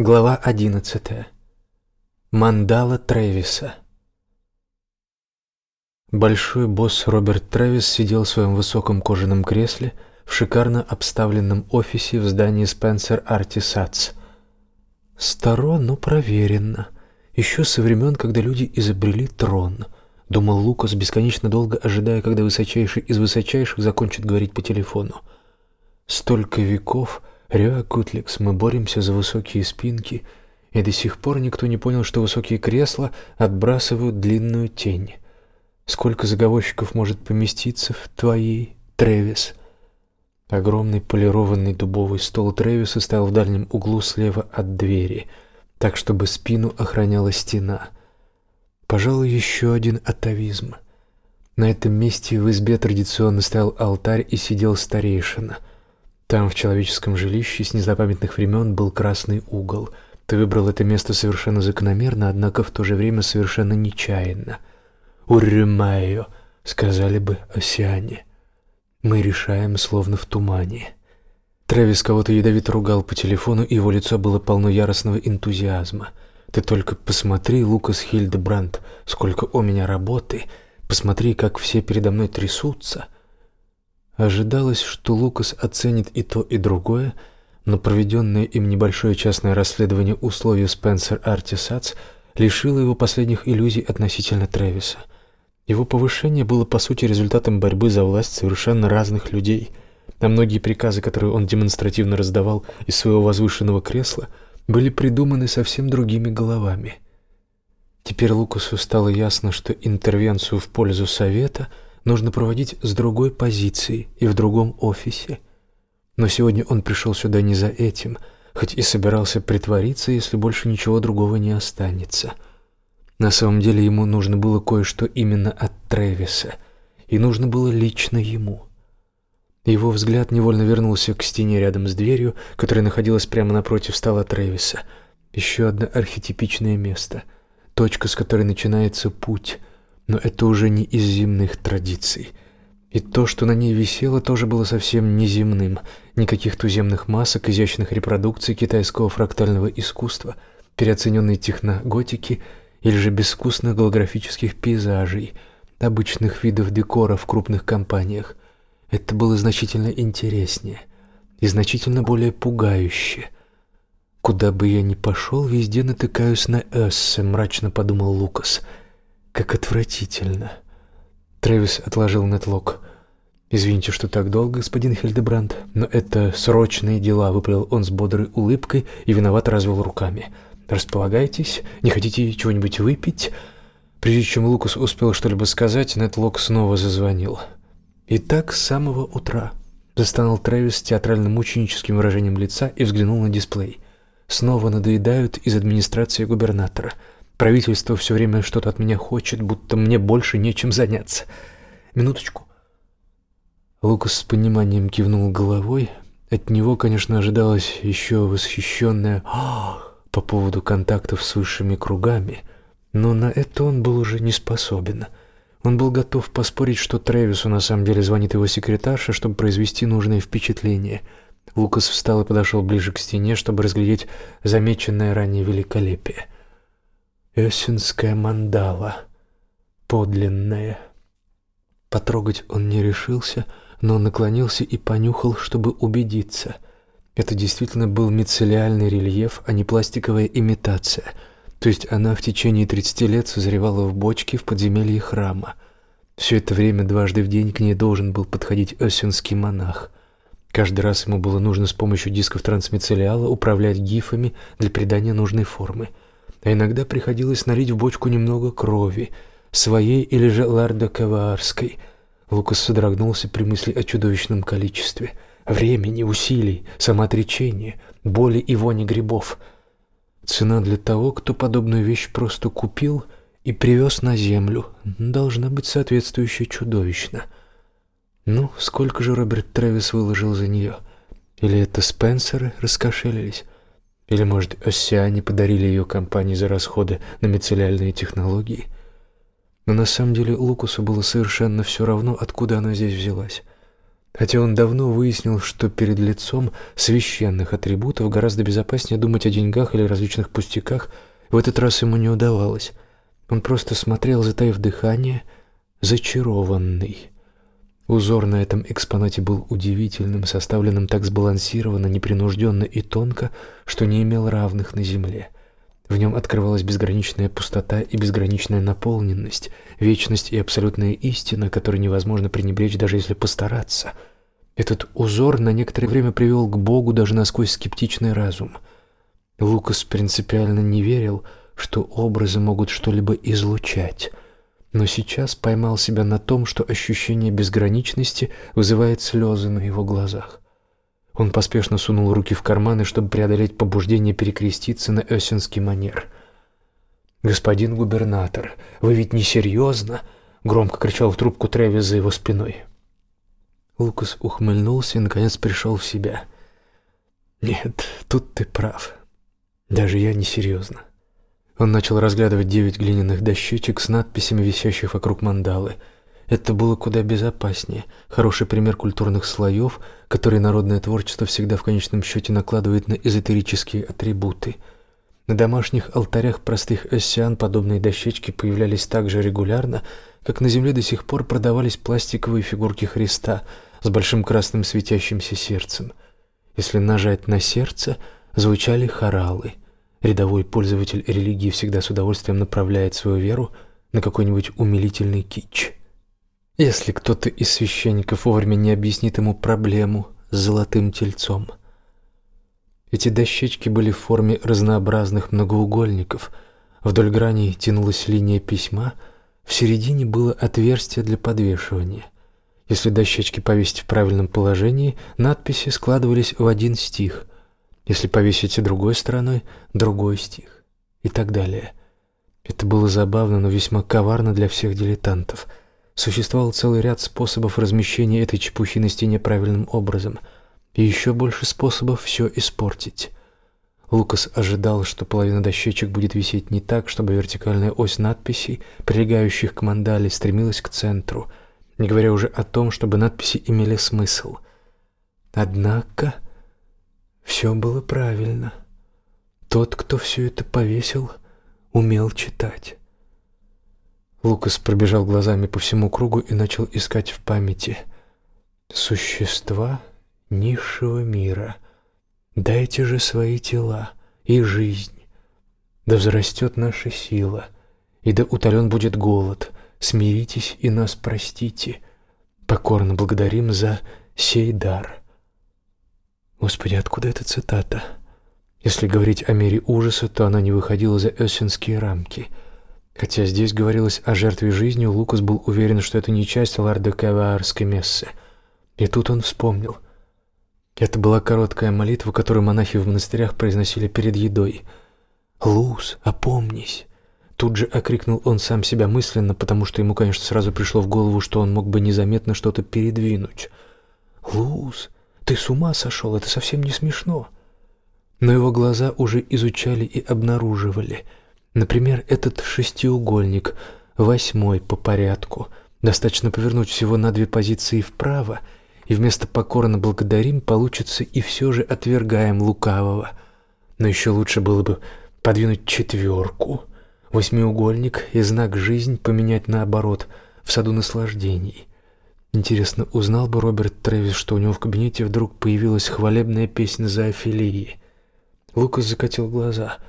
Глава 11. Мандала Трэвиса. Большой босс Роберт Трэвис сидел в своем высоком кожаном кресле в шикарно обставленном офисе в здании Spencer Artisats. Старо, но проверено. Еще со времен, когда люди изобрели трон. Думал Лукас, бесконечно долго ожидая, когда высочайший из высочайших закончит говорить по телефону. Столько веков Рёа Кутликс, мы боремся за высокие спинки, и до сих пор никто не понял, что высокие кресла отбрасывают длинную тень. Сколько заговорщиков может поместиться в твоей, Тревис? Огромный полированный дубовый стол Тревиса стоял в дальнем углу слева от двери, так чтобы спину охраняла стена. Пожалуй, еще один атовизм. На этом месте в избе традиционно стоял алтарь и сидел старейшина — там, в человеческом жилище с незапамятных времен, был красный угол. Ты выбрал это место совершенно закономерно, однако в то же время совершенно нечаянно. «Уррюмайо», — сказали бы осяне. Мы решаем, словно в тумане. Трэвис кого-то ядовито ругал по телефону, и его лицо было полно яростного энтузиазма. Ты только посмотри, Лукас Хильдебранд, сколько у меня работы. Посмотри, как все передо мной трясутся. Ожидалось, что Лукас оценит и то, и другое, но проведенное им небольшое частное расследование условий Спенсер Артисац лишило его последних иллюзий относительно Трэвиса. Его повышение было по сути результатом борьбы за власть совершенно разных людей, а многие приказы, которые он демонстративно раздавал из своего возвышенного кресла, были придуманы совсем другими головами. Теперь Лукасу стало ясно, что интервенцию в пользу совета – нужно проводить с другой позиции и в другом офисе. Но сегодня он пришел сюда не за этим, хоть и собирался притвориться, если больше ничего другого не останется. На самом деле ему нужно было кое-что именно от Тревиса, и нужно было лично ему. Его взгляд невольно вернулся к стене рядом с дверью, которая находилась прямо напротив стола Тревиса. Еще одно архетипичное место, точка, с которой начинается путь, но это уже не из земных традиций. И то, что на ней висело, тоже было совсем не земным. Никаких туземных масок, изящных репродукций китайского фрактального искусства, переоцененной техноготики или же безвкусных голографических пейзажей, обычных видов декора в крупных компаниях. Это было значительно интереснее и значительно более пугающе. «Куда бы я ни пошел, везде натыкаюсь на Эссе», — мрачно подумал Лукас — как отвратительно. Трэвис отложил нетлок. Извините, что так долго, господин Хильдебранд, но это срочные дела, выпалил он с бодрой улыбкой и виновато развел руками. Располагайтесь, не хотите чего-нибудь выпить? Прежде чем Лукас успел что-либо сказать, Нетлок снова зазвонил. И так с самого утра застонал Трэвис с театрально-мученическим выражением лица и взглянул на дисплей. Снова надоедают из администрации губернатора. Правительство все время что-то от меня хочет, будто мне больше нечем заняться. Минуточку. Лукас с пониманием кивнул головой. От него, конечно, ожидалось еще восхищенное по поводу контактов с высшими кругами, но на это он был уже не способен. Он был готов поспорить, что Трэвису на самом деле звонит его секретарша, чтобы произвести нужное впечатление. Лукас встал и подошел ближе к стене, чтобы разглядеть замеченное ранее великолепие. Эссенская мандала, подлинная. Потрогать он не решился, но наклонился и понюхал, чтобы убедиться. Это действительно был мицеллиальный рельеф, а не пластиковая имитация. То есть она в течение 30 лет созревала в бочке в подземелье храма. Все это время дважды в день к ней должен был подходить эссенский монах. Каждый раз ему было нужно с помощью дисков трансмицеллиала управлять гифами для придания нужной формы – а иногда приходилось налить в бочку немного крови, своей или же Ларда Каваарской. Лукас содрогнулся при мысли о чудовищном количестве времени, усилий, самоотречения, боли и вони грибов. Цена для того, кто подобную вещь просто купил и привез на землю, должна быть соответствующе чудовищна. Ну, сколько же Роберт Трэвис выложил за нее? Или это Спенсеры раскошелились? Или, может, оссиане подарили ее компании за расходы на мицеллиальные технологии? Но на самом деле Лукусу было совершенно все равно, откуда она здесь взялась. Хотя он давно выяснил, что перед лицом священных атрибутов гораздо безопаснее думать о деньгах или различных пустяках, в этот раз ему не удавалось. Он просто смотрел, затаив дыхание, зачарованный. Узор на этом экспонате был удивительным, составленным так сбалансированно, непринужденно и тонко, что не имел равных на земле. В нем открывалась безграничная пустота и безграничная наполненность, вечность и абсолютная истина, которой невозможно пренебречь, даже если постараться. Этот узор на некоторое время привел к Богу даже насквозь скептичный разум. Лукас принципиально не верил, что образы могут что-либо излучать, но сейчас поймал себя на том, что ощущение безграничности вызывает слезы на его глазах. Он поспешно сунул руки в карманы, чтобы преодолеть побуждение перекреститься на эссенский манер. «Господин губернатор, вы ведь не серьезно?» — громко кричал в трубку Трэвис за его спиной. Лукас ухмыльнулся и, наконец, пришел в себя. «Нет, тут ты прав. Даже я не серьезно». Он начал разглядывать девять глиняных дощечек с надписями, висящих вокруг мандалы — это было куда безопаснее, хороший пример культурных слоев, которые народное творчество всегда в конечном счете накладывает на эзотерические атрибуты. На домашних алтарях простых эссиан подобные дощечки появлялись так же регулярно, как на земле до сих пор продавались пластиковые фигурки Христа с большим красным светящимся сердцем. Если нажать на сердце, звучали хоралы. Рядовой пользователь религии всегда с удовольствием направляет свою веру на какой-нибудь умилительный кич если кто-то из священников вовремя не объяснит ему проблему с золотым тельцом. Эти дощечки были в форме разнообразных многоугольников. Вдоль граней тянулась линия письма, в середине было отверстие для подвешивания. Если дощечки повесить в правильном положении, надписи складывались в один стих. Если повесить другой стороной другой стих и так далее. Это было забавно, но весьма коварно для всех дилетантов — Существовал целый ряд способов размещения этой чепухи на стене правильным образом, и еще больше способов все испортить. Лукас ожидал, что половина дощечек будет висеть не так, чтобы вертикальная ось надписей, прилегающих к мандале, стремилась к центру, не говоря уже о том, чтобы надписи имели смысл. Однако все было правильно. Тот, кто все это повесил, умел читать. Лукас пробежал глазами по всему кругу и начал искать в памяти существа низшего мира. Дайте же свои тела и жизнь. Да взрастет наша сила, и да утолен будет голод. Смиритесь и нас простите. Покорно благодарим за сей дар. Господи, откуда эта цитата? Если говорить о мере ужаса, то она не выходила за эссенские рамки — Хотя здесь говорилось о жертве жизнью, Лукас был уверен, что это не часть Лардекаваарской мессы. И тут он вспомнил. Это была короткая молитва, которую монахи в монастырях произносили перед едой. «Луз, опомнись!» Тут же окрикнул он сам себя мысленно, потому что ему, конечно, сразу пришло в голову, что он мог бы незаметно что-то передвинуть. «Луз, ты с ума сошел? Это совсем не смешно!» Но его глаза уже изучали и обнаруживали – Например, этот шестиугольник, восьмой по порядку. Достаточно повернуть всего на две позиции вправо, и вместо покорно благодарим получится и все же отвергаем лукавого. Но еще лучше было бы подвинуть четверку, восьмиугольник и знак «жизнь» поменять наоборот, в саду наслаждений. Интересно, узнал бы Роберт Трэвис, что у него в кабинете вдруг появилась хвалебная песня за Афилии. Лукас закатил глаза —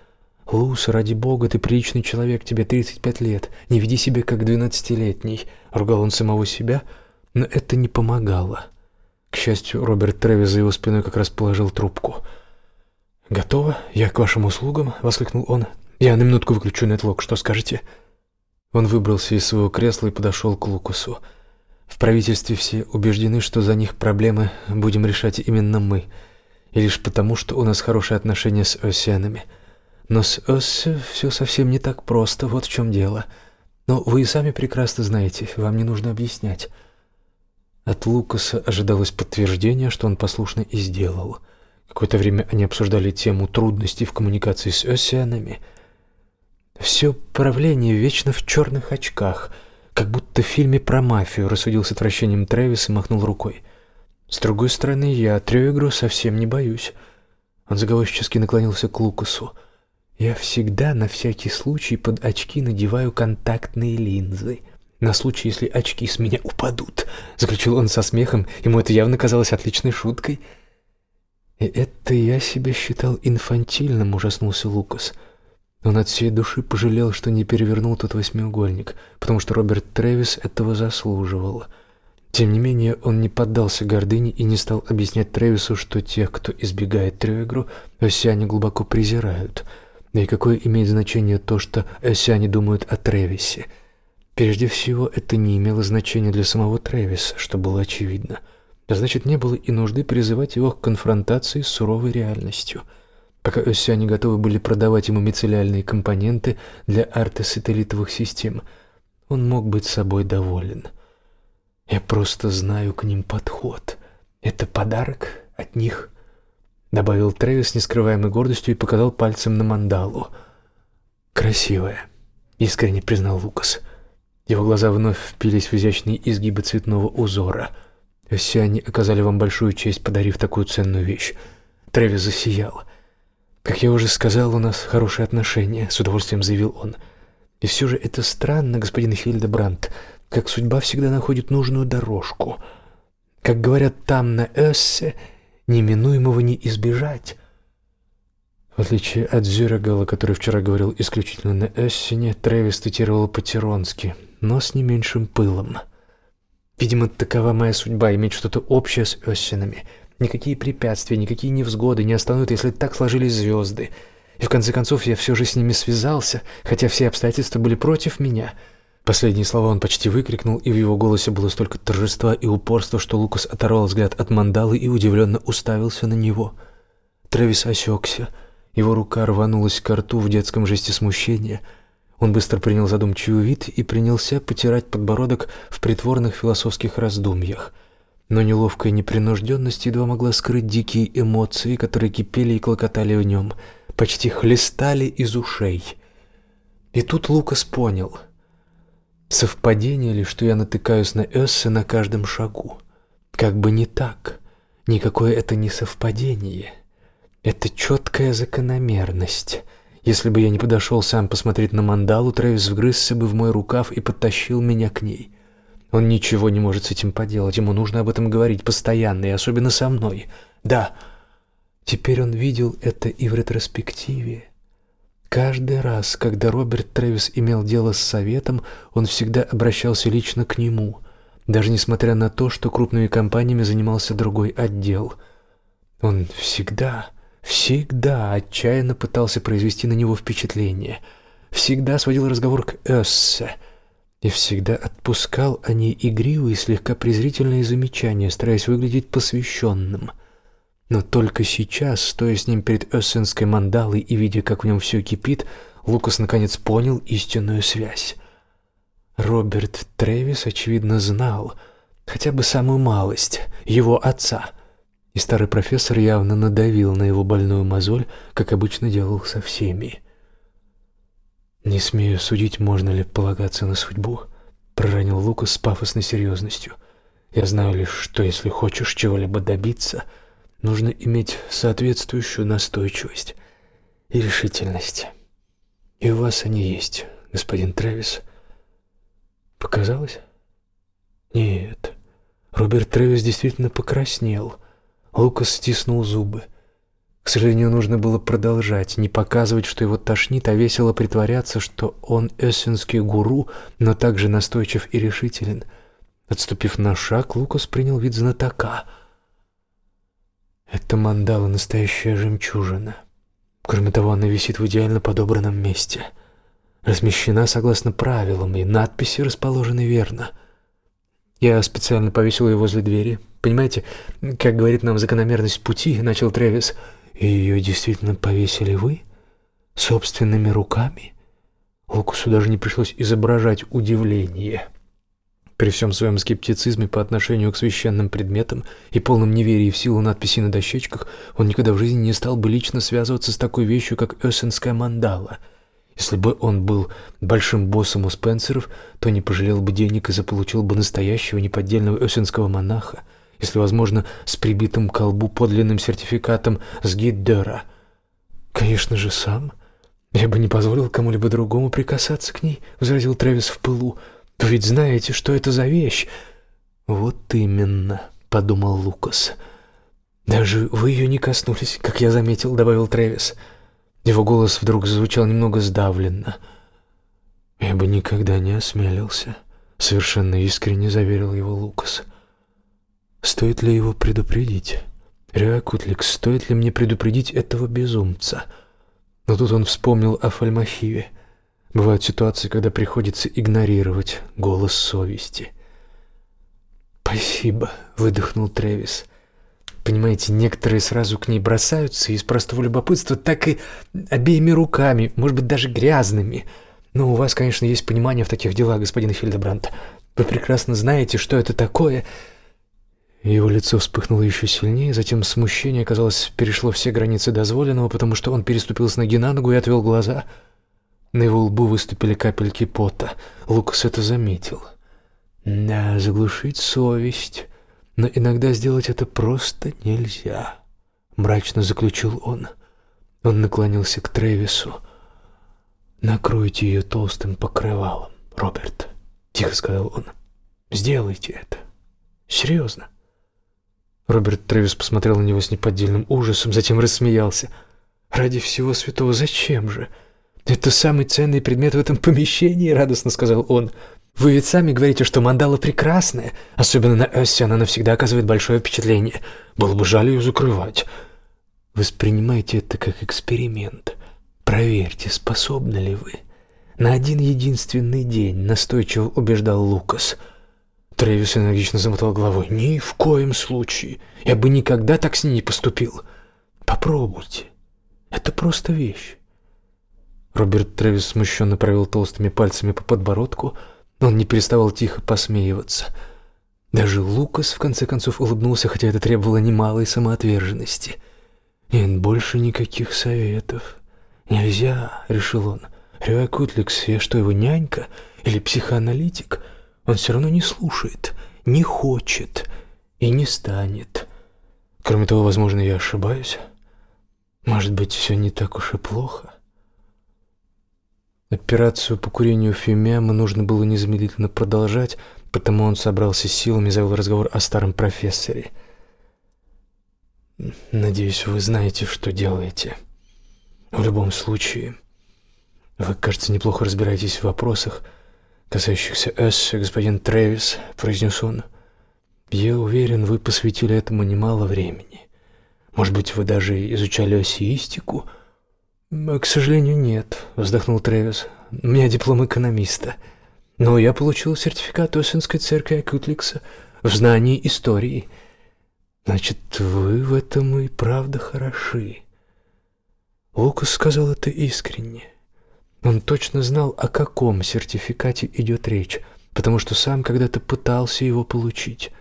«Лус, ради бога, ты приличный человек, тебе 35 лет, не веди себя как двенадцатилетний», — ругал он самого себя, но это не помогало. К счастью, Роберт Трэвис за его спиной как раз положил трубку. «Готово, я к вашим услугам», — воскликнул он. «Я на минутку выключу нетлок, что скажете?» Он выбрался из своего кресла и подошел к Лукасу. «В правительстве все убеждены, что за них проблемы будем решать именно мы, и лишь потому, что у нас хорошие отношения с осянами». Но с Ос все совсем не так просто, вот в чем дело. Но вы и сами прекрасно знаете, вам не нужно объяснять. От Лукаса ожидалось подтверждение, что он послушно и сделал. Какое-то время они обсуждали тему трудностей в коммуникации с осянами. Все правление вечно в черных очках, как будто в фильме про мафию, рассудил с отвращением Трэвис и махнул рукой. С другой стороны, я Трёегру совсем не боюсь. Он заговорчески наклонился к Лукасу. Я всегда на всякий случай под очки надеваю контактные линзы. На случай, если очки с меня упадут, заключил он со смехом. Ему это явно казалось отличной шуткой. И это я себя считал инфантильным, ужаснулся Лукас. Он от всей души пожалел, что не перевернул тот восьмиугольник, потому что Роберт Трэвис этого заслуживал. Тем не менее, он не поддался гордыне и не стал объяснять Трэвису, что тех, кто избегает Трёегру, осяне глубоко презирают. И какое имеет значение то, что осяне думают о Трэвисе? Прежде всего, это не имело значения для самого Трэвиса, что было очевидно. А значит, не было и нужды призывать его к конфронтации с суровой реальностью – пока осяне готовы были продавать ему мицеллярные компоненты для артосателлитовых систем, он мог быть собой доволен. Я просто знаю к ним подход. Это подарок от них, добавил Трэвис с нескрываемой гордостью и показал пальцем на мандалу. Красивая, искренне признал Лукас. Его глаза вновь впились в изящные изгибы цветного узора. Осяне оказали вам большую честь, подарив такую ценную вещь. Трэвис засиял. Как я уже сказал, у нас хорошие отношения, с удовольствием заявил он. И все же это странно, господин Хильдебранд, как судьба всегда находит нужную дорожку. Как говорят там на Эссе, неминуемого не избежать. В отличие от Зюрегала, который вчера говорил исключительно на Эссене, Трэвис цитировал по-тиронски, но с не меньшим пылом. Видимо, такова моя судьба иметь что-то общее с Эссенами — Никакие препятствия, никакие невзгоды не остановят, если так сложились звезды. И в конце концов я все же с ними связался, хотя все обстоятельства были против меня. Последние слова он почти выкрикнул, и в его голосе было столько торжества и упорства, что Лукас оторвал взгляд от мандалы и удивленно уставился на него. Трэвис осекся. Его рука рванулась к рту в детском жесте смущения. Он быстро принял задумчивый вид и принялся потирать подбородок в притворных философских раздумьях — но неловкая непринужденность едва могла скрыть дикие эмоции, которые кипели и клокотали в нем, почти хлестали из ушей. И тут Лукас понял. Совпадение ли, что я натыкаюсь на Эссе на каждом шагу? Как бы не так. Никакое это не совпадение. Это четкая закономерность. Если бы я не подошел сам посмотреть на мандалу, Трэвис вгрызся бы в мой рукав и подтащил меня к ней. Он ничего не может с этим поделать. Ему нужно об этом говорить постоянно, и особенно со мной. Да. Теперь он видел это и в ретроспективе. Каждый раз, когда Роберт Трэвис имел дело с советом, он всегда обращался лично к нему, даже несмотря на то, что крупными компаниями занимался другой отдел. Он всегда, всегда отчаянно пытался произвести на него впечатление, всегда сводил разговор к Эссе — и всегда отпускал о ней игривые, слегка презрительные замечания, стараясь выглядеть посвященным. Но только сейчас, стоя с ним перед эссенской мандалой и видя, как в нем все кипит, Лукас наконец понял истинную связь. Роберт Тревис очевидно знал хотя бы самую малость его отца. И старый профессор явно надавил на его больную мозоль, как обычно делал со всеми. Не смею судить, можно ли полагаться на судьбу, проронил Лукас с пафосной серьезностью. Я знаю лишь, что если хочешь чего-либо добиться, нужно иметь соответствующую настойчивость и решительность. И у вас они есть, господин Трэвис. Показалось? Нет. Роберт Трэвис действительно покраснел. Лукас стиснул зубы. К сожалению, нужно было продолжать, не показывать, что его тошнит, а весело притворяться, что он эссенский гуру, но также настойчив и решителен. Отступив на шаг, Лукас принял вид знатока. Это мандала настоящая жемчужина. Кроме того, она висит в идеально подобранном месте. Размещена согласно правилам, и надписи расположены верно. Я специально повесил ее возле двери. Понимаете, как говорит нам закономерность пути, начал Трэвис — и ее действительно повесили вы? Собственными руками? Лукусу даже не пришлось изображать удивление. При всем своем скептицизме по отношению к священным предметам и полном неверии в силу надписей на дощечках, он никогда в жизни не стал бы лично связываться с такой вещью, как Эссенская мандала. Если бы он был большим боссом у Спенсеров, то не пожалел бы денег и заполучил бы настоящего неподдельного эссенского монаха, если возможно, с прибитым к колбу подлинным сертификатом с Гиддера. Конечно же, сам. Я бы не позволил кому-либо другому прикасаться к ней, возразил Трэвис в пылу. Вы ведь знаете, что это за вещь? Вот именно, подумал Лукас. Даже вы ее не коснулись, как я заметил, добавил Трэвис. Его голос вдруг звучал немного сдавленно. Я бы никогда не осмелился, совершенно искренне заверил его Лукас. Стоит ли его предупредить? Рякутлик, стоит ли мне предупредить этого безумца? Но тут он вспомнил о Фальмахиве. Бывают ситуации, когда приходится игнорировать голос совести. «Спасибо», — выдохнул Трэвис. Понимаете, некоторые сразу к ней бросаются из простого любопытства, так и обеими руками, может быть, даже грязными. Но у вас, конечно, есть понимание в таких делах, господин Хильдебранд. Вы прекрасно знаете, что это такое — его лицо вспыхнуло еще сильнее, затем смущение, казалось, перешло все границы дозволенного, потому что он переступил с ноги на ногу и отвел глаза. На его лбу выступили капельки пота. Лукас это заметил. Да, заглушить совесть, но иногда сделать это просто нельзя, мрачно заключил он. Он наклонился к Тревису. Накройте ее толстым покрывалом, Роберт, тихо сказал он. Сделайте это. Серьезно. Роберт Трэвис посмотрел на него с неподдельным ужасом, затем рассмеялся. «Ради всего святого, зачем же? Это самый ценный предмет в этом помещении», — радостно сказал он. «Вы ведь сами говорите, что мандала прекрасная. Особенно на Эссе она навсегда оказывает большое впечатление. Было бы жаль ее закрывать. Воспринимайте это как эксперимент. Проверьте, способны ли вы. На один единственный день настойчиво убеждал Лукас — Трэвис энергично замотал головой. «Ни в коем случае. Я бы никогда так с ней не поступил. Попробуйте. Это просто вещь». Роберт Трэвис смущенно провел толстыми пальцами по подбородку. Он не переставал тихо посмеиваться. Даже Лукас в конце концов улыбнулся, хотя это требовало немалой самоотверженности. «Нет, больше никаких советов. Нельзя», — решил он. «Рюэ Кутликс, я что, его нянька или психоаналитик?» Он все равно не слушает, не хочет и не станет. Кроме того, возможно, я ошибаюсь. Может быть, все не так уж и плохо. Операцию по курению фимиама нужно было незамедлительно продолжать, потому он собрался силами и завел разговор о старом профессоре. «Надеюсь, вы знаете, что делаете. В любом случае, вы, кажется, неплохо разбираетесь в вопросах, касающихся Эс, господин Трэвис», — произнес он. «Я уверен, вы посвятили этому немало времени. Может быть, вы даже изучали осеистику?» «К сожалению, нет», — вздохнул Трэвис. «У меня диплом экономиста. Но я получил сертификат Осинской церкви Акутликса в знании истории. Значит, вы в этом и правда хороши». Лукас сказал это искренне. Он точно знал, о каком сертификате идет речь, потому что сам когда-то пытался его получить.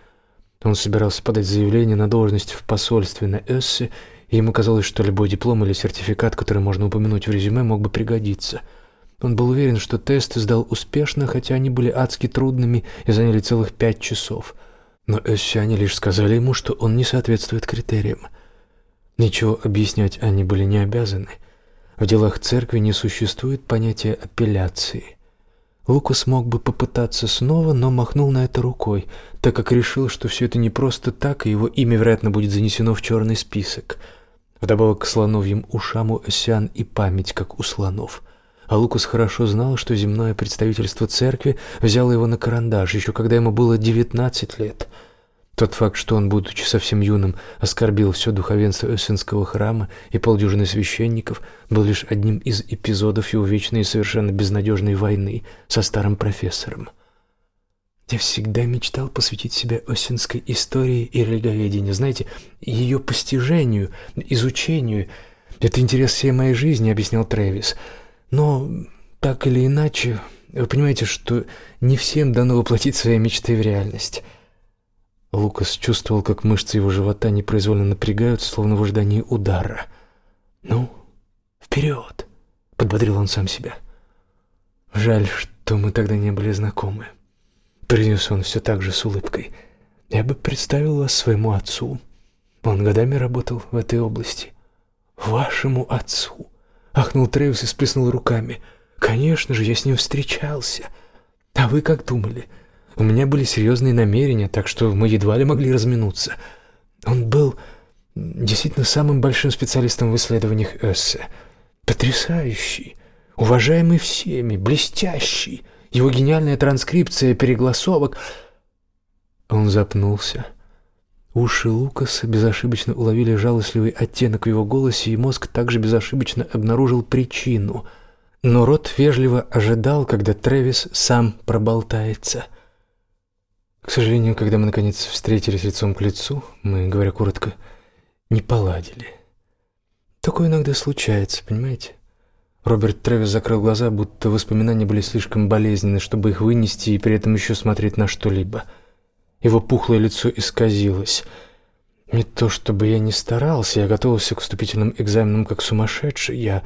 Он собирался подать заявление на должность в посольстве на Эссе, и ему казалось, что любой диплом или сертификат, который можно упомянуть в резюме, мог бы пригодиться. Он был уверен, что тесты сдал успешно, хотя они были адски трудными и заняли целых пять часов. Но эссиане лишь сказали ему, что он не соответствует критериям. Ничего объяснять они были не обязаны. В делах церкви не существует понятия апелляции. Лукас мог бы попытаться снова, но махнул на это рукой, так как решил, что все это не просто так, и его имя, вероятно, будет занесено в черный список. Вдобавок к слоновьим ушам у осян и память, как у слонов. А Лукас хорошо знал, что земное представительство церкви взяло его на карандаш, еще когда ему было девятнадцать лет — тот факт, что он, будучи совсем юным, оскорбил все духовенство Эссенского храма и полдюжины священников, был лишь одним из эпизодов его вечной и совершенно безнадежной войны со старым профессором. Я всегда мечтал посвятить себя Осинской истории и религоведению, знаете, ее постижению, изучению. Это интерес всей моей жизни, объяснял Трэвис. Но так или иначе, вы понимаете, что не всем дано воплотить свои мечты в реальность. Лукас чувствовал, как мышцы его живота непроизвольно напрягаются, словно в ожидании удара. «Ну, вперед!» — подбодрил он сам себя. «Жаль, что мы тогда не были знакомы», — произнес он все так же с улыбкой. Я бы представил вас своему отцу. Он годами работал в этой области. Вашему отцу? Ахнул Тревис и сплеснул руками. Конечно же, я с ним встречался. А вы как думали? У меня были серьезные намерения, так что мы едва ли могли разминуться. Он был действительно самым большим специалистом в исследованиях Эссе. Потрясающий, уважаемый всеми, блестящий. Его гениальная транскрипция перегласовок... Он запнулся. Уши Лукаса безошибочно уловили жалостливый оттенок в его голосе, и мозг также безошибочно обнаружил причину. Но рот вежливо ожидал, когда Трэвис сам проболтается. К сожалению, когда мы наконец встретились лицом к лицу, мы, говоря коротко, не поладили. Такое иногда случается, понимаете? Роберт Трэвис закрыл глаза, будто воспоминания были слишком болезненны, чтобы их вынести и при этом еще смотреть на что-либо — его пухлое лицо исказилось. Не то чтобы я не старался, я готовился к вступительным экзаменам как сумасшедший. Я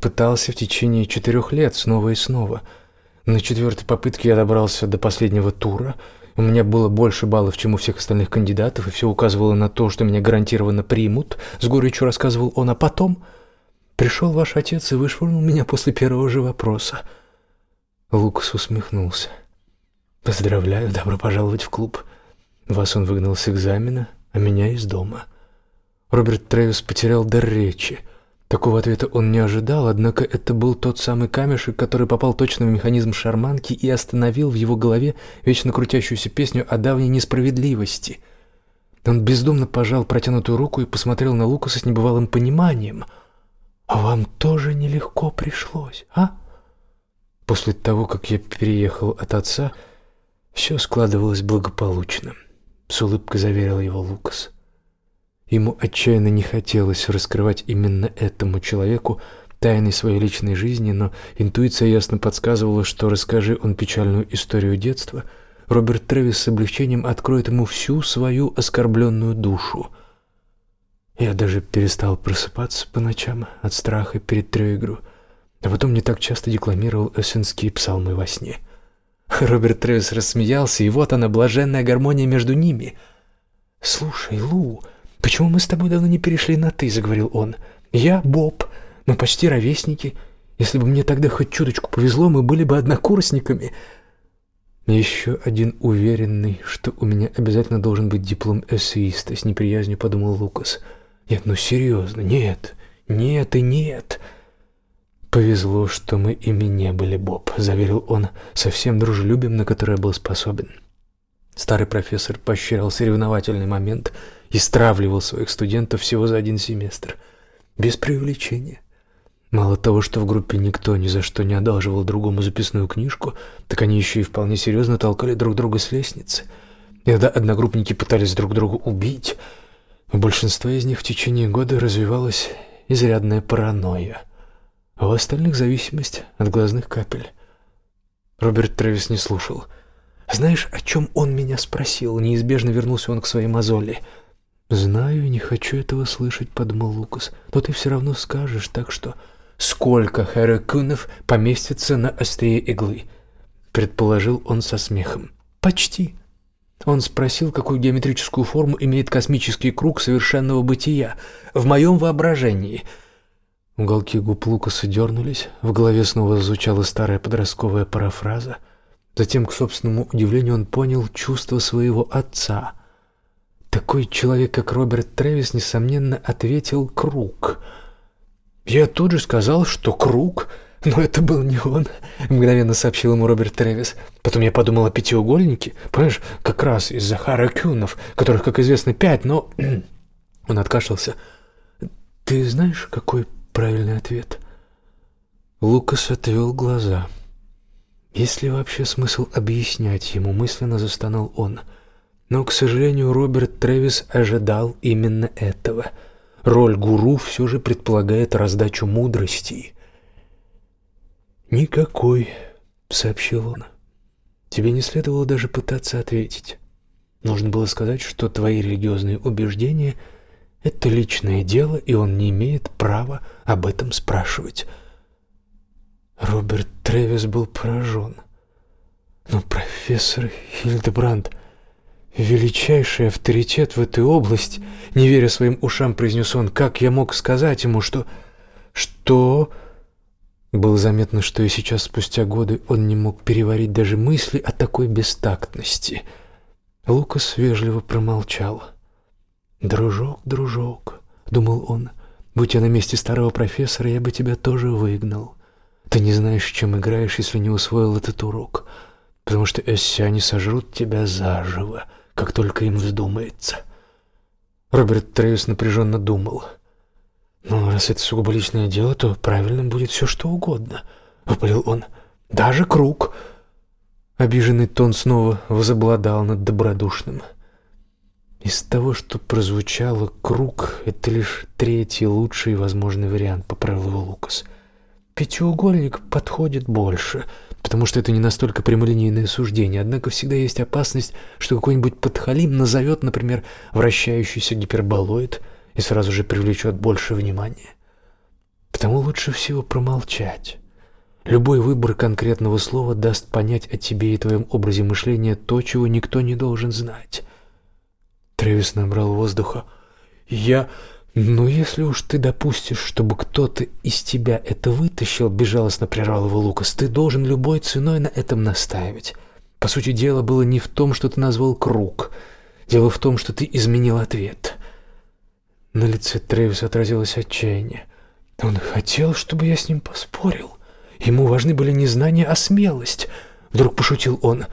пытался в течение четырех лет снова и снова. На четвертой попытке я добрался до последнего тура. У меня было больше баллов, чем у всех остальных кандидатов, и все указывало на то, что меня гарантированно примут. С горечью рассказывал он, а потом пришел ваш отец и вышвырнул меня после первого же вопроса. Лукас усмехнулся. Поздравляю, добро пожаловать в клуб. Вас он выгнал с экзамена, а меня из дома. Роберт Трэвис потерял дар речи. Такого ответа он не ожидал, однако это был тот самый камешек, который попал точно в механизм шарманки и остановил в его голове вечно крутящуюся песню о давней несправедливости. Он бездумно пожал протянутую руку и посмотрел на Лукаса с небывалым пониманием. «А вам тоже нелегко пришлось, а?» После того, как я переехал от отца, все складывалось благополучно. С улыбкой заверил его Лукас. Ему отчаянно не хотелось раскрывать именно этому человеку тайны своей личной жизни, но интуиция ясно подсказывала, что расскажи он печальную историю детства, Роберт Трэвис с облегчением откроет ему всю свою оскорбленную душу. Я даже перестал просыпаться по ночам от страха перед Трёйгру, а потом не так часто декламировал эссенские псалмы во сне. Роберт Тревис рассмеялся, и вот она, блаженная гармония между ними. «Слушай, Лу, почему мы с тобой давно не перешли на «ты», — заговорил он. «Я Боб, мы почти ровесники. Если бы мне тогда хоть чуточку повезло, мы были бы однокурсниками». Еще один уверенный, что у меня обязательно должен быть диплом эссеиста, с неприязнью подумал Лукас. «Нет, ну серьезно, нет, нет и нет». «Повезло, что мы ими не были, Боб», — заверил он со всем дружелюбием, на которое был способен. Старый профессор поощрял соревновательный момент и стравливал своих студентов всего за один семестр. Без преувеличения. Мало того, что в группе никто ни за что не одалживал другому записную книжку, так они еще и вполне серьезно толкали друг друга с лестницы. Иногда одногруппники пытались друг друга убить. У большинства из них в течение года развивалась изрядная паранойя а у остальных зависимость от глазных капель. Роберт Трэвис не слушал. «Знаешь, о чем он меня спросил?» Неизбежно вернулся он к своей мозоли. «Знаю не хочу этого слышать», — подумал Лукас. «Но ты все равно скажешь, так что...» «Сколько хэракунов поместится на острие иглы?» — предположил он со смехом. «Почти». Он спросил, какую геометрическую форму имеет космический круг совершенного бытия. «В моем воображении...» Уголки губ Лукаса дернулись, в голове снова зазвучала старая подростковая парафраза. Затем, к собственному удивлению, он понял чувство своего отца. Такой человек, как Роберт Трэвис, несомненно, ответил «круг». «Я тут же сказал, что круг...» «Но это был не он», — мгновенно сообщил ему Роберт Трэвис. «Потом я подумал о пятиугольнике. Понимаешь, как раз из-за харакюнов, которых, как известно, пять, но...» Он откашлялся. «Ты знаешь, какой правильный ответ. Лукас отвел глаза. Есть ли вообще смысл объяснять ему, мысленно застонал он. Но, к сожалению, Роберт Трэвис ожидал именно этого. Роль гуру все же предполагает раздачу мудрости. «Никакой», — сообщил он. «Тебе не следовало даже пытаться ответить. Нужно было сказать, что твои религиозные убеждения — это личное дело, и он не имеет права об этом спрашивать. Роберт Тревис был поражен. Но профессор Хильдебранд, величайший авторитет в этой области, не веря своим ушам, произнес он. Как я мог сказать ему, что... Что... Было заметно, что и сейчас, спустя годы, он не мог переварить даже мысли о такой бестактности. Лукас вежливо промолчал. «Дружок, дружок», — думал он, — «будь я на месте старого профессора, я бы тебя тоже выгнал. Ты не знаешь, чем играешь, если не усвоил этот урок, потому что эссяне сожрут тебя заживо, как только им вздумается». Роберт Трейвис напряженно думал — «Ну, раз это сугубо личное дело, то правильным будет все, что угодно», — выпалил он. «Даже круг». Обиженный тон снова возобладал над добродушным. Из того, что прозвучало, круг — это лишь третий лучший возможный вариант, поправил его Лукас. Пятиугольник подходит больше, потому что это не настолько прямолинейное суждение, однако всегда есть опасность, что какой-нибудь подхалим назовет, например, вращающийся гиперболоид — и сразу же привлечет больше внимания. Потому лучше всего промолчать. Любой выбор конкретного слова даст понять о тебе и твоем образе мышления то, чего никто не должен знать. Трэвис набрал воздуха. «Я... Ну, если уж ты допустишь, чтобы кто-то из тебя это вытащил, безжалостно прервал его Лукас, ты должен любой ценой на этом настаивать. По сути, дело было не в том, что ты назвал круг. Дело в том, что ты изменил ответ. На лице Трэвиса отразилось отчаяние. Он хотел, чтобы я с ним поспорил. Ему важны были не знания, а смелость. Вдруг пошутил он.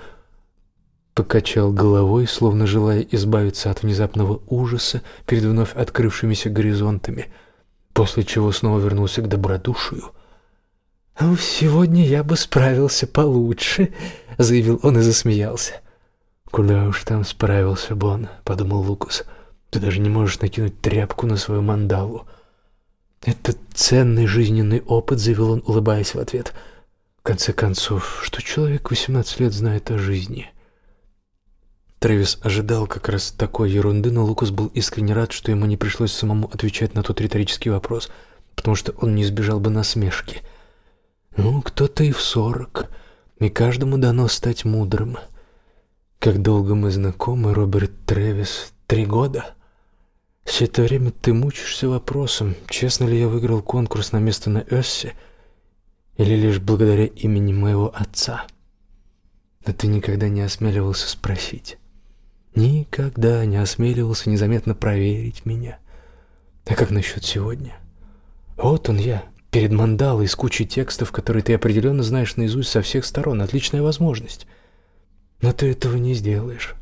Покачал головой, словно желая избавиться от внезапного ужаса перед вновь открывшимися горизонтами, после чего снова вернулся к добродушию. «Ну, «Сегодня я бы справился получше», — заявил он и засмеялся. «Куда уж там справился бы он», — подумал. «Лукас». Ты даже не можешь накинуть тряпку на свою мандалу. Это ценный жизненный опыт, заявил он, улыбаясь в ответ. В конце концов, что человек 18 лет знает о жизни? Трэвис ожидал как раз такой ерунды, но Лукас был искренне рад, что ему не пришлось самому отвечать на тот риторический вопрос, потому что он не избежал бы насмешки. Ну, кто-то и в сорок, и каждому дано стать мудрым. Как долго мы знакомы, Роберт Трэвис? Три года? Все это время ты мучишься вопросом, честно ли я выиграл конкурс на место на Эссе, или лишь благодаря имени моего отца. Но ты никогда не осмеливался спросить. Никогда не осмеливался незаметно проверить меня. А как насчет сегодня? Вот он я, перед мандалой с кучей текстов, которые ты определенно знаешь наизусть со всех сторон. Отличная возможность. Но ты этого не сделаешь.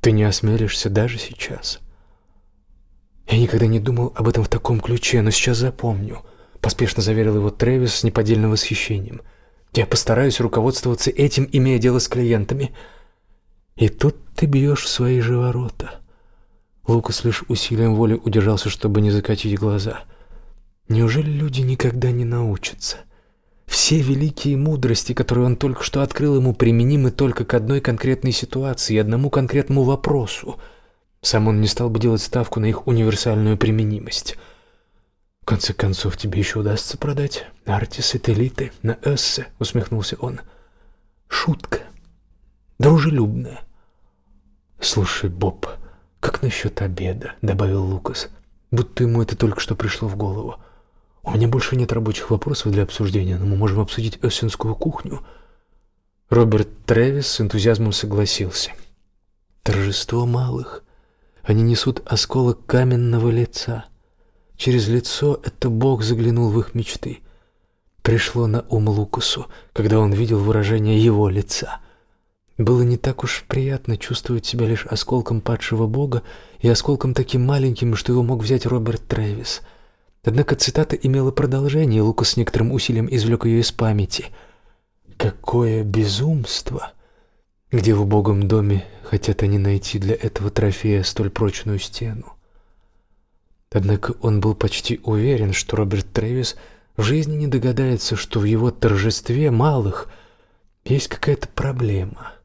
Ты не осмелишься даже сейчас. Я никогда не думал об этом в таком ключе, но сейчас запомню, поспешно заверил его Трэвис с неподдельным восхищением. Я постараюсь руководствоваться этим, имея дело с клиентами. И тут ты бьешь в свои же ворота. Лукас лишь усилием воли удержался, чтобы не закатить глаза. Неужели люди никогда не научатся? Все великие мудрости, которые он только что открыл ему, применимы только к одной конкретной ситуации и одному конкретному вопросу — сам он не стал бы делать ставку на их универсальную применимость. В конце концов, тебе еще удастся продать арти-сателлиты на Эссе, усмехнулся он. Шутка. Дружелюбная. Слушай, Боб, как насчет обеда, добавил Лукас, будто ему это только что пришло в голову. У меня больше нет рабочих вопросов для обсуждения, но мы можем обсудить эссенскую кухню. Роберт Трэвис с энтузиазмом согласился. Торжество малых. Они несут осколок каменного лица. Через лицо это Бог заглянул в их мечты. Пришло на ум Лукасу, когда он видел выражение его лица. Было не так уж приятно чувствовать себя лишь осколком падшего Бога и осколком таким маленьким, что его мог взять Роберт Трэвис. Однако цитата имела продолжение, и Лукас с некоторым усилием извлек ее из памяти. «Какое безумство!» Где в убогом доме хотят они найти для этого трофея столь прочную стену? Однако он был почти уверен, что Роберт Трэвис в жизни не догадается, что в его торжестве малых есть какая-то проблема.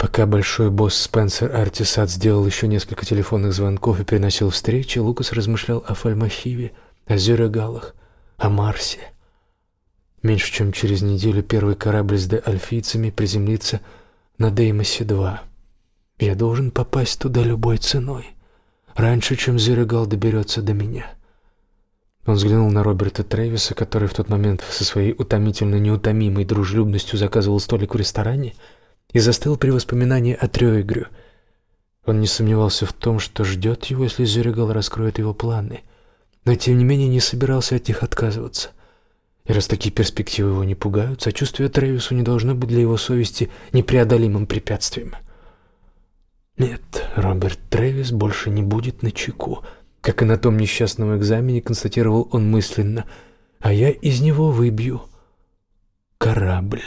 Пока большой босс Спенсер Артисат сделал еще несколько телефонных звонков и приносил встречи, Лукас размышлял о Фальмахиве, о Зюрегалах, о Марсе. Меньше чем через неделю первый корабль с деальфийцами приземлится на Деймосе-2. Я должен попасть туда любой ценой, раньше, чем Зерегал доберется до меня. Он взглянул на Роберта Трэвиса, который в тот момент со своей утомительно неутомимой дружелюбностью заказывал столик в ресторане, и застыл при воспоминании о Трёйгрю. Он не сомневался в том, что ждет его, если Зерегал раскроет его планы, но тем не менее не собирался от них отказываться. И раз такие перспективы его не пугают, сочувствие Трэвису не должно быть для его совести непреодолимым препятствием. Нет, Роберт Трэвис больше не будет на чеку, как и на том несчастном экзамене, констатировал он мысленно, а я из него выбью корабль.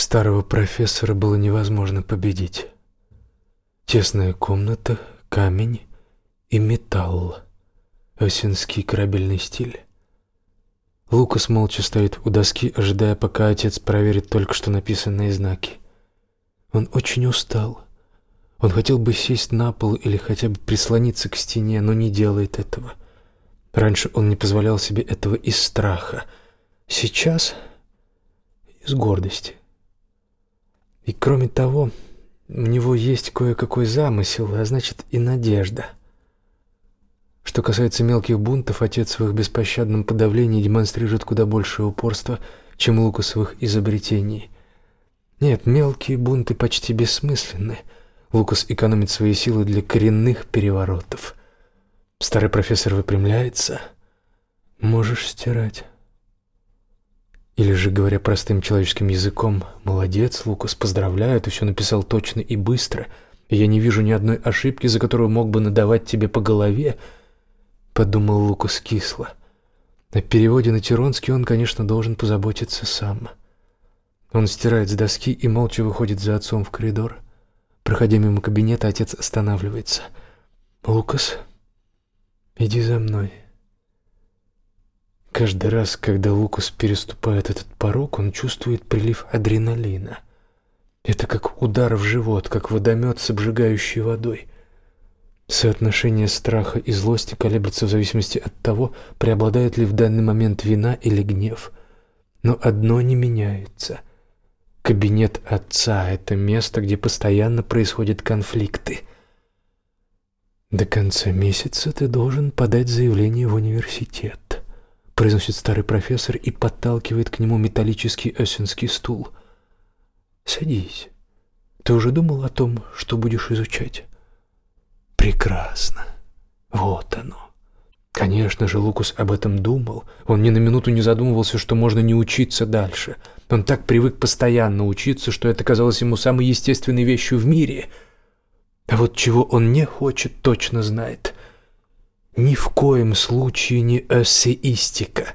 Старого профессора было невозможно победить. Тесная комната, камень и металл. Осинский корабельный стиль. Лукас молча стоит у доски, ожидая, пока отец проверит только что написанные знаки. Он очень устал. Он хотел бы сесть на пол или хотя бы прислониться к стене, но не делает этого. Раньше он не позволял себе этого из страха. Сейчас из гордости. И кроме того, у него есть кое-какой замысел, а значит и надежда. Что касается мелких бунтов, отец в их беспощадном подавлении демонстрирует куда большее упорство, чем Лукасовых изобретений. Нет, мелкие бунты почти бессмысленны. Лукас экономит свои силы для коренных переворотов. Старый профессор выпрямляется. Можешь стирать. Или же, говоря простым человеческим языком, молодец, Лукас, поздравляю, ты все написал точно и быстро, и я не вижу ни одной ошибки, за которую мог бы надавать тебе по голове, подумал Лукас кисло. О переводе на тиронский он, конечно, должен позаботиться сам. Он стирает с доски и молча выходит за отцом в коридор. Проходя мимо кабинета, отец останавливается. «Лукас, иди за мной». Каждый раз, когда Лукас переступает этот порог, он чувствует прилив адреналина. Это как удар в живот, как водомет с обжигающей водой. Соотношение страха и злости колеблется в зависимости от того, преобладает ли в данный момент вина или гнев. Но одно не меняется — Кабинет отца — это место, где постоянно происходят конфликты. До конца месяца ты должен подать заявление в университет, произносит старый профессор и подталкивает к нему металлический осенский стул. Садись. Ты уже думал о том, что будешь изучать? Прекрасно. Вот оно. Конечно же, Лукус об этом думал. Он ни на минуту не задумывался, что можно не учиться дальше. Он так привык постоянно учиться, что это казалось ему самой естественной вещью в мире. А вот чего он не хочет, точно знает. Ни в коем случае не эссеистика.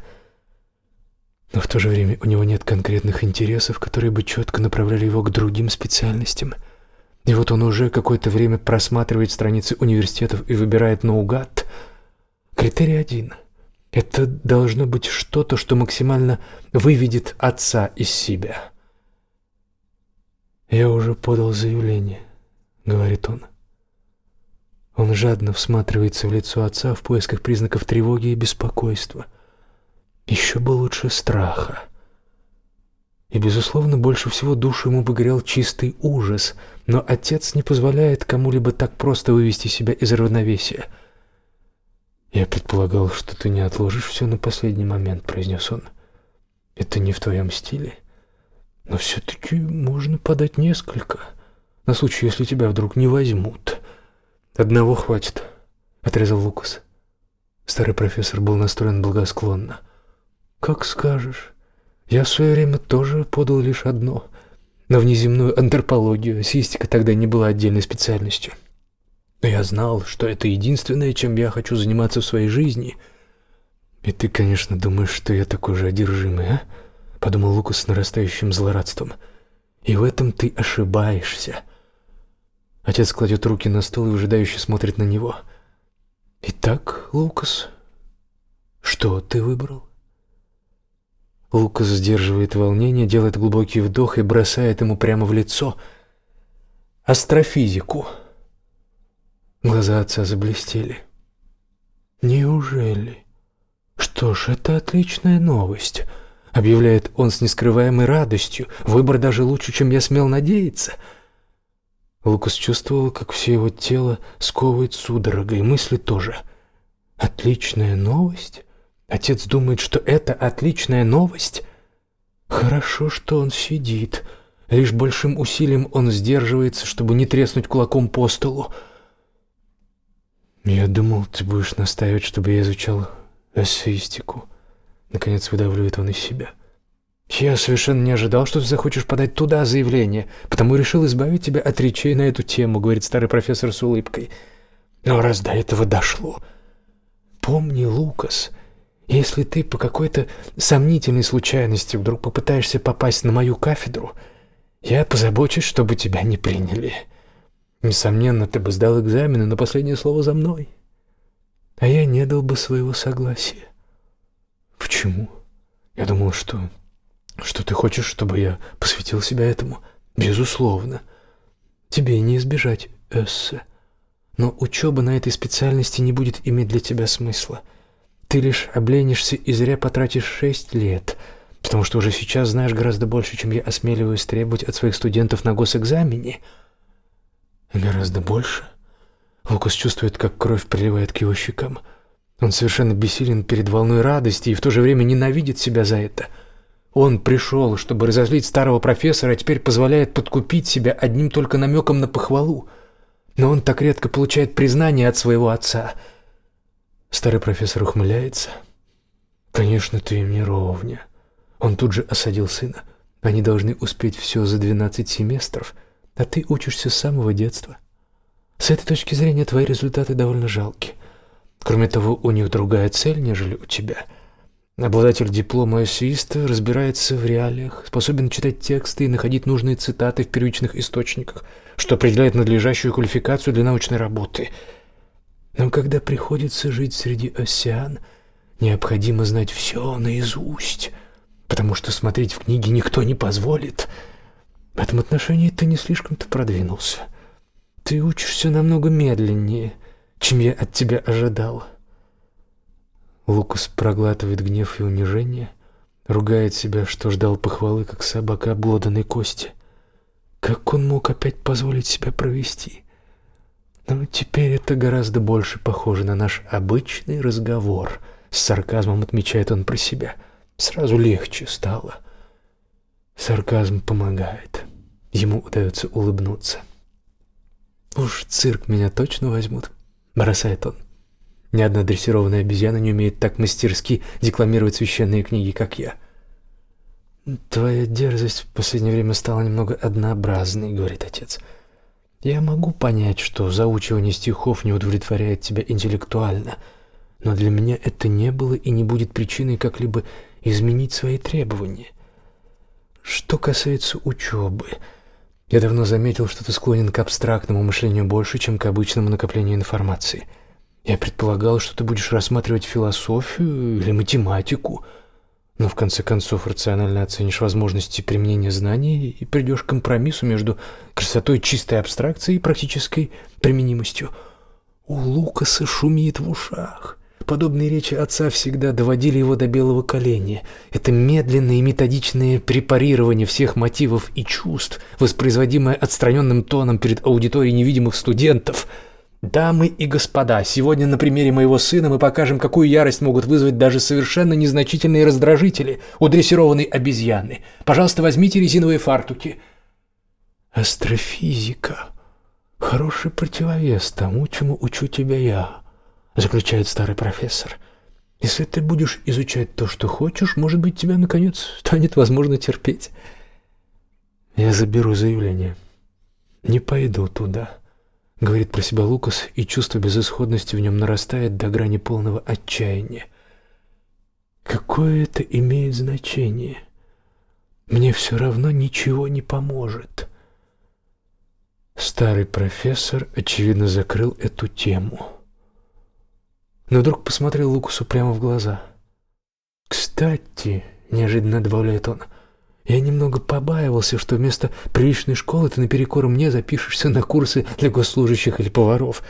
Но в то же время у него нет конкретных интересов, которые бы четко направляли его к другим специальностям. И вот он уже какое-то время просматривает страницы университетов и выбирает наугад — Критерий один. Это должно быть что-то, что максимально выведет отца из себя. «Я уже подал заявление», — говорит он. Он жадно всматривается в лицо отца в поисках признаков тревоги и беспокойства. Еще бы лучше страха. И, безусловно, больше всего душу ему погорел чистый ужас, но отец не позволяет кому-либо так просто вывести себя из равновесия — «Я предполагал, что ты не отложишь все на последний момент», — произнес он. «Это не в твоем стиле. Но все-таки можно подать несколько, на случай, если тебя вдруг не возьмут». «Одного хватит», — отрезал Лукас. Старый профессор был настроен благосклонно. «Как скажешь. Я в свое время тоже подал лишь одно, на внеземную антропологию. Систика тогда не была отдельной специальностью». Но я знал, что это единственное, чем я хочу заниматься в своей жизни. И ты, конечно, думаешь, что я такой же одержимый, а? Подумал Лукас с нарастающим злорадством. И в этом ты ошибаешься. Отец кладет руки на стол и выжидающе смотрит на него. Итак, Лукас, что ты выбрал? Лукас сдерживает волнение, делает глубокий вдох и бросает ему прямо в лицо астрофизику. Глаза отца заблестели. Неужели? Что ж, это отличная новость. объявляет он с нескрываемой радостью. Выбор даже лучше, чем я смел надеяться. Лукас чувствовал, как все его тело сковывает судорога, и мысли тоже. Отличная новость? Отец думает, что это отличная новость? Хорошо, что он сидит. Лишь большим усилием он сдерживается, чтобы не треснуть кулаком по столу. «Я думал, ты будешь настаивать, чтобы я изучал эссеистику». Наконец выдавливает он из себя. «Я совершенно не ожидал, что ты захочешь подать туда заявление, потому решил избавить тебя от речей на эту тему», — говорит старый профессор с улыбкой. «Но раз до этого дошло...» «Помни, Лукас, если ты по какой-то сомнительной случайности вдруг попытаешься попасть на мою кафедру, я позабочусь, чтобы тебя не приняли». Несомненно, ты бы сдал экзамены, но последнее слово за мной. А я не дал бы своего согласия. Почему? Я думал, что... Что ты хочешь, чтобы я посвятил себя этому? Безусловно. Тебе не избежать эссе. Но учеба на этой специальности не будет иметь для тебя смысла. Ты лишь обленишься и зря потратишь шесть лет, потому что уже сейчас знаешь гораздо больше, чем я осмеливаюсь требовать от своих студентов на госэкзамене. — Гораздо больше. Лукас чувствует, как кровь приливает к его щекам. Он совершенно бессилен перед волной радости и в то же время ненавидит себя за это. Он пришел, чтобы разозлить старого профессора, а теперь позволяет подкупить себя одним только намеком на похвалу. Но он так редко получает признание от своего отца. Старый профессор ухмыляется. «Конечно, ты им не ровня». Он тут же осадил сына. Они должны успеть все за двенадцать семестров — а ты учишься с самого детства. С этой точки зрения твои результаты довольно жалки. Кроме того, у них другая цель, нежели у тебя. Обладатель диплома эссеиста разбирается в реалиях, способен читать тексты и находить нужные цитаты в первичных источниках, что определяет надлежащую квалификацию для научной работы. Но когда приходится жить среди оссиан, необходимо знать все наизусть, потому что смотреть в книги никто не позволит — в этом отношении ты не слишком-то продвинулся. Ты учишься намного медленнее, чем я от тебя ожидал. Лукас проглатывает гнев и унижение, ругает себя, что ждал похвалы, как собака обглоданной кости. Как он мог опять позволить себя провести? Но теперь это гораздо больше похоже на наш обычный разговор. С сарказмом отмечает он про себя. Сразу легче стало. Сарказм помогает. Ему удается улыбнуться. «Уж цирк меня точно возьмут», — бросает он. «Ни одна дрессированная обезьяна не умеет так мастерски декламировать священные книги, как я». «Твоя дерзость в последнее время стала немного однообразной», — говорит отец. «Я могу понять, что заучивание стихов не удовлетворяет тебя интеллектуально, но для меня это не было и не будет причиной как-либо изменить свои требования. Что касается учебы, я давно заметил, что ты склонен к абстрактному мышлению больше, чем к обычному накоплению информации. Я предполагал, что ты будешь рассматривать философию или математику, но в конце концов рационально оценишь возможности применения знаний и придешь к компромиссу между красотой чистой абстракции и практической применимостью. У Лукаса шумит в ушах. Подобные речи отца всегда доводили его до белого коленя. Это медленное и методичное препарирование всех мотивов и чувств, воспроизводимое отстраненным тоном перед аудиторией невидимых студентов. Дамы и господа, сегодня на примере моего сына мы покажем, какую ярость могут вызвать даже совершенно незначительные раздражители у дрессированной обезьяны. Пожалуйста, возьмите резиновые фартуки. Астрофизика. Хороший противовес тому, чему учу тебя я заключает старый профессор. Если ты будешь изучать то, что хочешь, может быть, тебя наконец станет возможно терпеть. Я заберу заявление. Не пойду туда, говорит про себя Лукас, и чувство безысходности в нем нарастает до грани полного отчаяния. Какое это имеет значение? Мне все равно ничего не поможет. Старый профессор очевидно закрыл эту тему но вдруг посмотрел Лукусу прямо в глаза. «Кстати», — неожиданно добавляет он, — «я немного побаивался, что вместо приличной школы ты наперекор мне запишешься на курсы для госслужащих или поваров.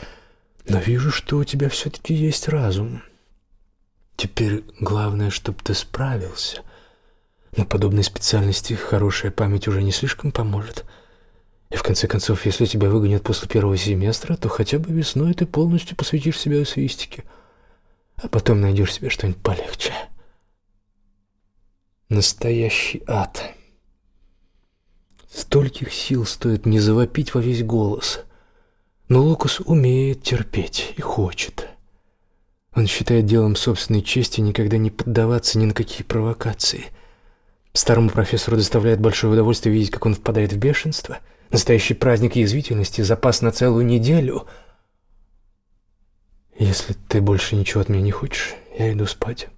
Но вижу, что у тебя все-таки есть разум. Теперь главное, чтобы ты справился. На подобной специальности хорошая память уже не слишком поможет. И в конце концов, если тебя выгонят после первого семестра, то хотя бы весной ты полностью посвятишь себя свистике, а потом найдешь себе что-нибудь полегче. Настоящий ад. Стольких сил стоит не завопить во весь голос. Но Лукас умеет терпеть и хочет. Он считает делом собственной чести никогда не поддаваться ни на какие провокации. Старому профессору доставляет большое удовольствие видеть, как он впадает в бешенство. Настоящий праздник язвительности, запас на целую неделю. «Если ты больше ничего от меня не хочешь, я иду спать», —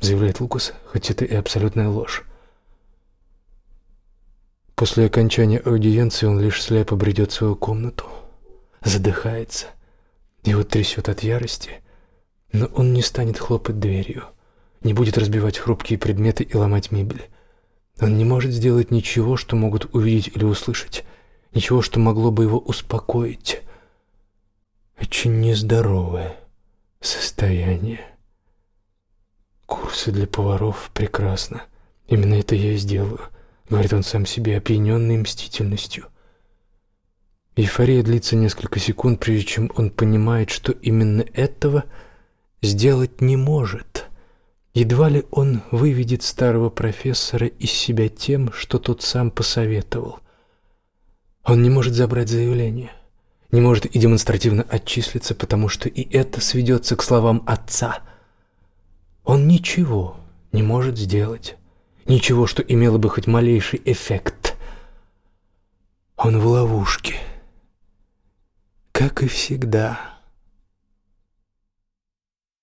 заявляет Лукас, хоть это и абсолютная ложь. После окончания аудиенции он лишь слепо бредет в свою комнату, задыхается, его трясет от ярости — но он не станет хлопать дверью, не будет разбивать хрупкие предметы и ломать мебель. Он не может сделать ничего, что могут увидеть или услышать, ничего, что могло бы его успокоить. Очень нездоровое состояние. Курсы для поваров прекрасно. Именно это я и сделаю, говорит он сам себе, опьяненный мстительностью. Эйфория длится несколько секунд, прежде чем он понимает, что именно этого – сделать не может. Едва ли он выведет старого профессора из себя тем, что тот сам посоветовал. Он не может забрать заявление, не может и демонстративно отчислиться, потому что и это сведется к словам отца. Он ничего не может сделать, ничего, что имело бы хоть малейший эффект. Он в ловушке, как и всегда.